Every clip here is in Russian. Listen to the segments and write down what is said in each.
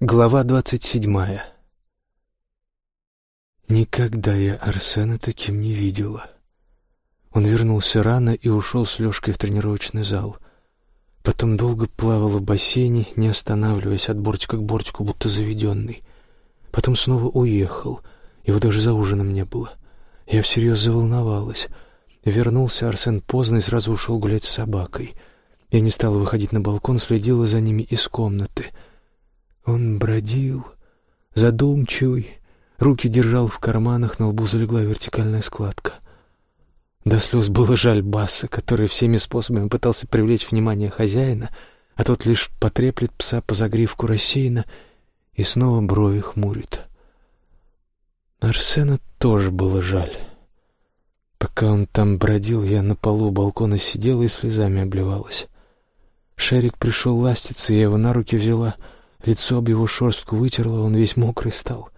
Глава двадцать седьмая Никогда я Арсена таким не видела. Он вернулся рано и ушел с Лешкой в тренировочный зал. Потом долго плавал в бассейне, не останавливаясь от бортика к бортику, будто заведенный. Потом снова уехал. Его даже за ужином не было. Я всерьез заволновалась. Вернулся Арсен поздно и сразу ушел гулять с собакой. Я не стала выходить на балкон, следила за ними из комнаты — он бродил, задумчивый, руки держал в карманах, на лбу залегла вертикальная складка. До слез было жаль Баса, который всеми способами пытался привлечь внимание хозяина, а тот лишь потреплет пса по загривку рассеянно и снова брови хмурит. Арсена тоже было жаль. Пока он там бродил, я на полу балкона сидела и слезами обливалась. Шерик пришел ластиться, я его на руки взяла — Лицо об его шерстку вытерло, он весь мокрый стал.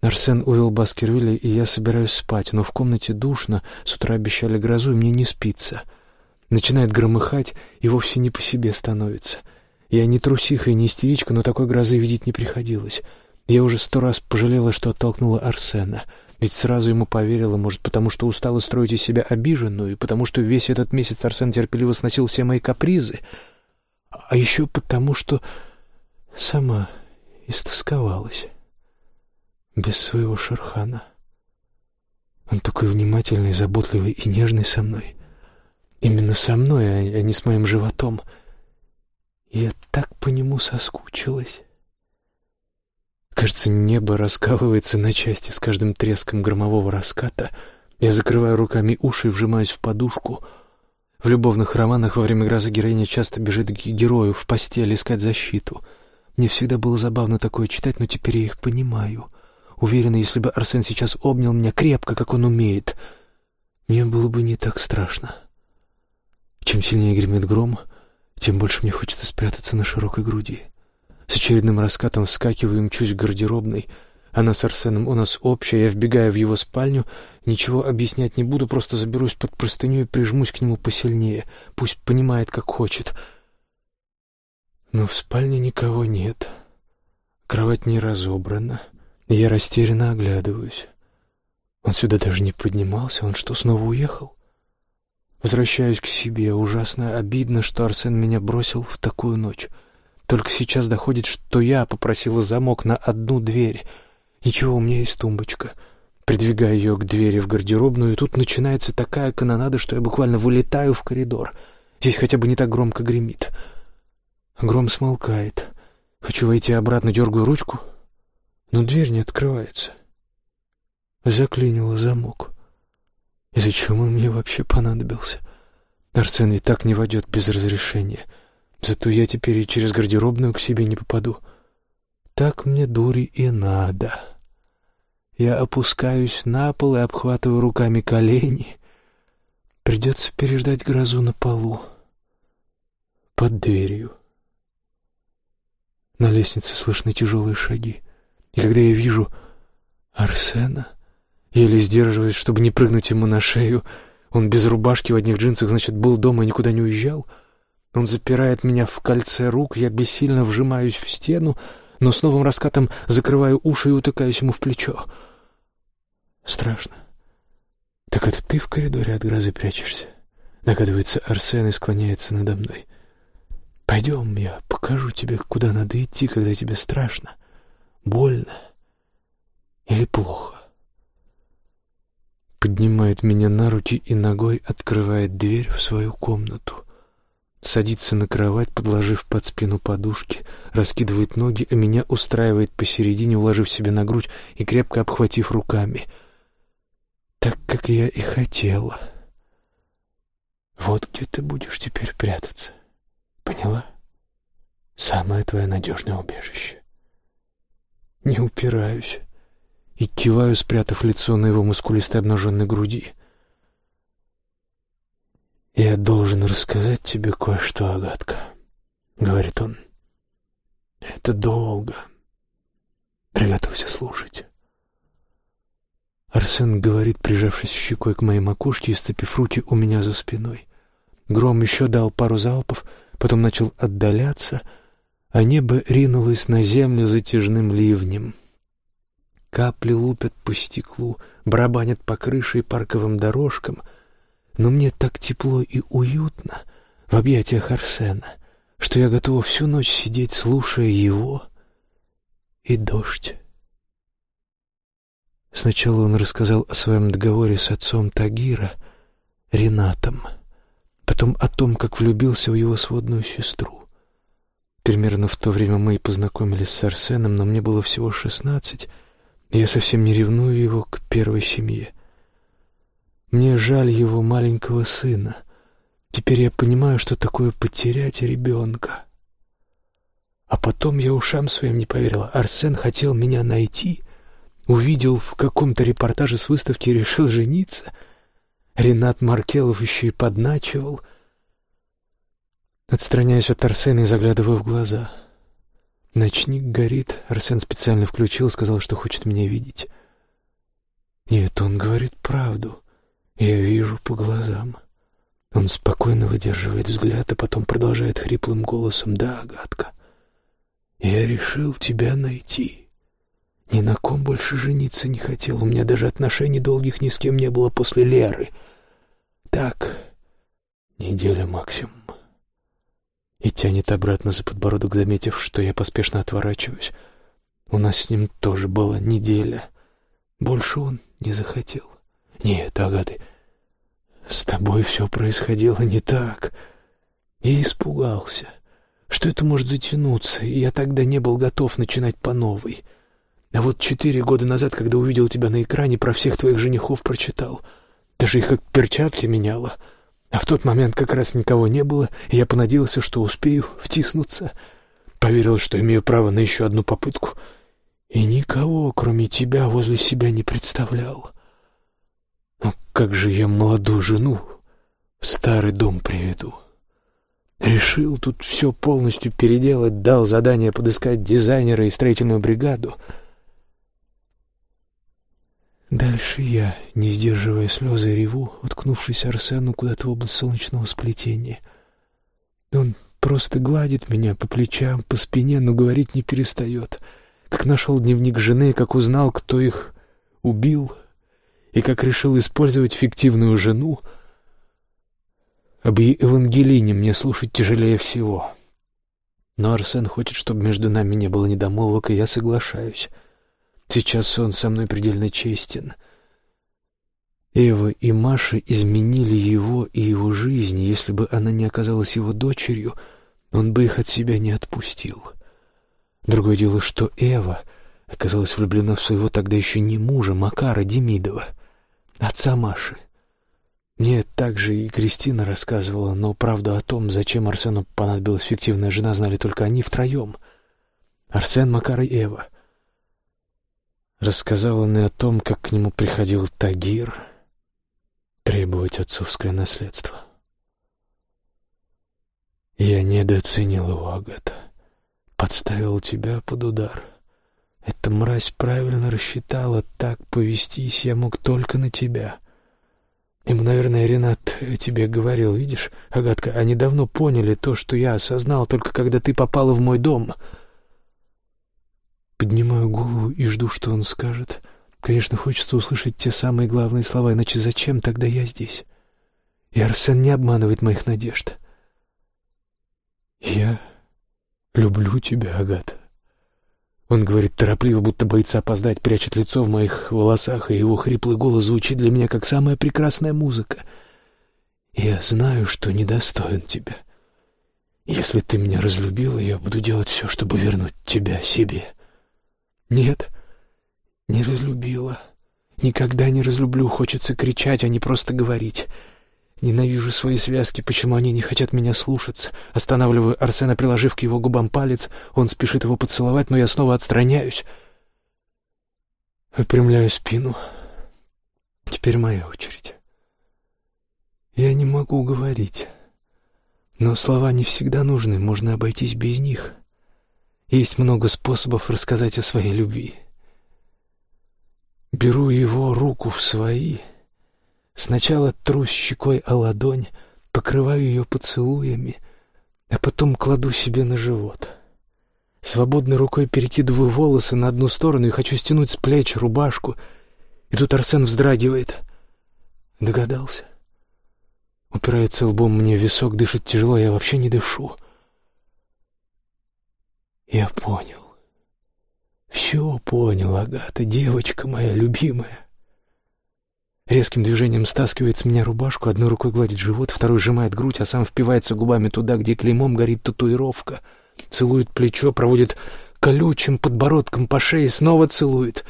Арсен увел Баскервилля, и я собираюсь спать, но в комнате душно, с утра обещали грозу, и мне не спится. Начинает громыхать, и вовсе не по себе становится. Я не трусиха и не истеричка, но такой грозы видеть не приходилось. Я уже сто раз пожалела, что оттолкнула Арсена. Ведь сразу ему поверила, может, потому что устала строить из себя обиженную, и потому что весь этот месяц Арсен терпеливо сносил все мои капризы, а еще потому что Сама истосковалась. Без своего Шерхана. Он такой внимательный, заботливый и нежный со мной. Именно со мной, а не с моим животом. Я так по нему соскучилась. Кажется, небо раскалывается на части с каждым треском громового раската. Я закрываю руками уши и вжимаюсь в подушку. В любовных романах во время грозы героиня часто бежит к герою в постель искать защиту — мне всегда было забавно такое читать, но теперь я их понимаю. Уверена, если бы Арсен сейчас обнял меня крепко, как он умеет, мне было бы не так страшно. Чем сильнее гремит гром, тем больше мне хочется спрятаться на широкой груди. С очередным раскатом вскакиваю мчусь к гардеробной. Она с Арсеном у нас общая, я вбегаю в его спальню, ничего объяснять не буду, просто заберусь под простыню и прижмусь к нему посильнее. Пусть понимает, как хочет — но в спальне никого нет. Кровать не разобрана. Я растерянно оглядываюсь. Он сюда даже не поднимался. Он что, снова уехал? Возвращаюсь к себе. Ужасно обидно, что Арсен меня бросил в такую ночь. Только сейчас доходит, что я попросила замок на одну дверь. Ничего, у меня есть тумбочка. Придвигаю ее к двери в гардеробную, и тут начинается такая канонада, что я буквально вылетаю в коридор. Здесь хотя бы не так громко гремит. — Гром смолкает. Хочу войти обратно, дергаю ручку, но дверь не открывается. Заклинило замок. И зачем он мне вообще понадобился? Арсен ведь так не войдет без разрешения. Зато я теперь и через гардеробную к себе не попаду. Так мне, дури, и надо. Я опускаюсь на пол и обхватываю руками колени. Придется переждать грозу на полу. Под дверью. На лестнице слышны тяжелые шаги. И когда я вижу Арсена, еле сдерживаюсь, чтобы не прыгнуть ему на шею. Он без рубашки в одних джинсах, значит, был дома и никуда не уезжал. Он запирает меня в кольце рук, я бессильно вжимаюсь в стену, но с новым раскатом закрываю уши и утыкаюсь ему в плечо. Страшно. «Так это ты в коридоре от грозы прячешься?» Догадывается Арсен и склоняется надо мной. Пойдем, я покажу тебе, куда надо идти, когда тебе страшно, больно или плохо. Поднимает меня на руки и ногой открывает дверь в свою комнату. Садится на кровать, подложив под спину подушки, раскидывает ноги, а меня устраивает посередине, уложив себе на грудь и крепко обхватив руками. Так, как я и хотела. Вот где ты будешь теперь прятаться. Поняла? Самое твое надежное убежище. Не упираюсь и киваю, спрятав лицо на его мускулистой обнаженной груди. «Я должен рассказать тебе кое-что, Агатка», — говорит он. «Это долго. Приготовься слушать». Арсен говорит, прижавшись щекой к моей макушке и стопив руки у меня за спиной. Гром еще дал пару залпов — потом начал отдаляться, а небо ринулось на землю затяжным ливнем. Капли лупят по стеклу, барабанят по крыше и парковым дорожкам, но мне так тепло и уютно в объятиях Арсена, что я готова всю ночь сидеть, слушая его и дождь. Сначала он рассказал о своем договоре с отцом Тагира, Ренатом, потом о том, как влюбился в его сводную сестру. Примерно в то время мы и познакомились с Арсеном, но мне было всего шестнадцать, и я совсем не ревную его к первой семье. Мне жаль его маленького сына. Теперь я понимаю, что такое потерять ребенка. А потом я ушам своим не поверила. Арсен хотел меня найти, увидел в каком-то репортаже с выставки и решил жениться. Ренат Маркелов еще и подначивал. Отстраняюсь от Арсена и заглядываю в глаза. Ночник горит. Арсен специально включил, сказал, что хочет меня видеть. Нет, он говорит правду. Я вижу по глазам. Он спокойно выдерживает взгляд, а потом продолжает хриплым голосом. «Да, Агатка, я решил тебя найти. Ни на ком больше жениться не хотел. У меня даже отношений долгих ни с кем не было после Леры. Так, неделя максимум. И тянет обратно за подбородок, заметив, что я поспешно отворачиваюсь. У нас с ним тоже была неделя. Больше он не захотел. Нет, Агаты, с тобой все происходило не так. И испугался что это может затянуться, и я тогда не был готов начинать по новой. А вот четыре года назад, когда увидел тебя на экране, про всех твоих женихов прочитал. Даже их как перчатки меняла. А в тот момент как раз никого не было, и я понадеялся, что успею втиснуться. Поверил, что имею право на еще одну попытку. И никого, кроме тебя, возле себя не представлял. Ну как же я молодую жену в старый дом приведу?» Решил тут все полностью переделать, дал задание подыскать дизайнера и строительную бригаду. Дальше я, не сдерживая слезы, реву, уткнувшись Арсену куда-то в область солнечного сплетения. Он просто гладит меня по плечам, по спине, но говорить не перестает. Как нашел дневник жены, как узнал, кто их убил, и как решил использовать фиктивную жену — об Евангелине мне слушать тяжелее всего. Но Арсен хочет, чтобы между нами не было недомолвок, и я соглашаюсь. Сейчас он со мной предельно честен. Эва и Маша изменили его и его жизнь. Если бы она не оказалась его дочерью, он бы их от себя не отпустил. Другое дело, что Эва оказалась влюблена в своего тогда еще не мужа, Макара Демидова, отца Маши. Мне также и Кристина рассказывала, но правду о том, зачем Арсену понадобилась фиктивная жена, знали только они втроем. Арсен, Макар и Эва. Рассказал он и о том, как к нему приходил Тагир требовать отцовское наследство. Я недооценил его, Агата. Подставил тебя под удар. Эта мразь правильно рассчитала, так повестись я мог только на тебя — Ему, наверное, Ренат тебе говорил, видишь, Агатка, они давно поняли то, что я осознал, только когда ты попала в мой дом. Поднимаю голову и жду, что он скажет. Конечно, хочется услышать те самые главные слова, иначе зачем тогда я здесь? И Арсен не обманывает моих надежд. Я люблю тебя, Агата. Он говорит торопливо, будто боится опоздать, прячет лицо в моих волосах, и его хриплый голос звучит для меня как самая прекрасная музыка. Я знаю, что недостоин тебя. Если ты меня разлюбила, я буду делать все, чтобы вернуть тебя себе. Нет, не разлюбила. Никогда не разлюблю, хочется кричать, а не просто говорить. Ненавижу свои связки, почему они не хотят меня слушаться. Останавливаю Арсена, приложив к его губам палец. Он спешит его поцеловать, но я снова отстраняюсь. Выпрямляю спину. Теперь моя очередь. Я не могу говорить. Но слова не всегда нужны, можно обойтись без них. Есть много способов рассказать о своей любви. Беру его руку в свои — Сначала тру щекой о ладонь, покрываю ее поцелуями, а потом кладу себе на живот. Свободной рукой перекидываю волосы на одну сторону и хочу стянуть с плеч рубашку. И тут Арсен вздрагивает. Догадался. Упирается лбом мне в висок, дышит тяжело, я вообще не дышу. Я понял. Все понял, Агата, девочка моя любимая. Резким движением стаскивает с меня рубашку, одной рукой гладит живот, второй сжимает грудь, а сам впивается губами туда, где клеймом горит татуировка. Целует плечо, проводит колючим подбородком по шее, снова целует.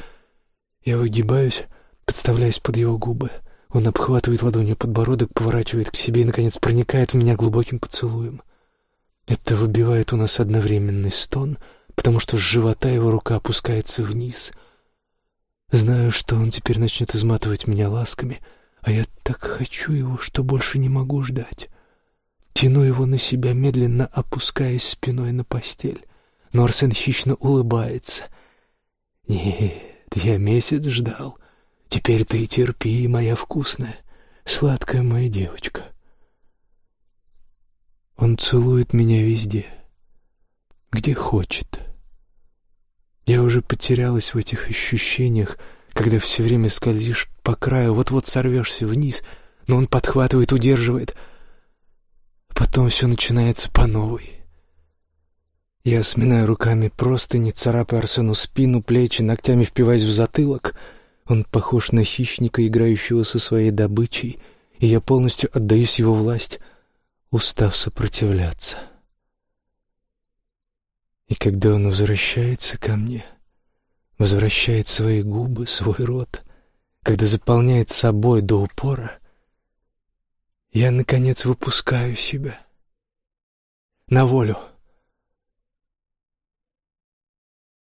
Я выгибаюсь, подставляясь под его губы. Он обхватывает ладонью подбородок, поворачивает к себе и, наконец, проникает в меня глубоким поцелуем. Это выбивает у нас одновременный стон, потому что с живота его рука опускается вниз. Знаю, что он теперь начнет изматывать меня ласками, а я так хочу его, что больше не могу ждать. Тяну его на себя, медленно опускаясь спиной на постель. Но Арсен хищно улыбается. «Нет, я месяц ждал. Теперь ты терпи, моя вкусная, сладкая моя девочка». Он целует меня везде, где хочет. Я уже потерялась в этих ощущениях, когда все время скользишь по краю, вот-вот сорвешься вниз, но он подхватывает, удерживает. Потом все начинается по новой. Я сминаю руками просто, не царапая Арсену спину, плечи, ногтями впиваясь в затылок. Он похож на хищника, играющего со своей добычей, и я полностью отдаюсь его власть — устав сопротивляться. И когда он возвращается ко мне, возвращает свои губы, свой рот, когда заполняет собой до упора, я, наконец, выпускаю себя на волю.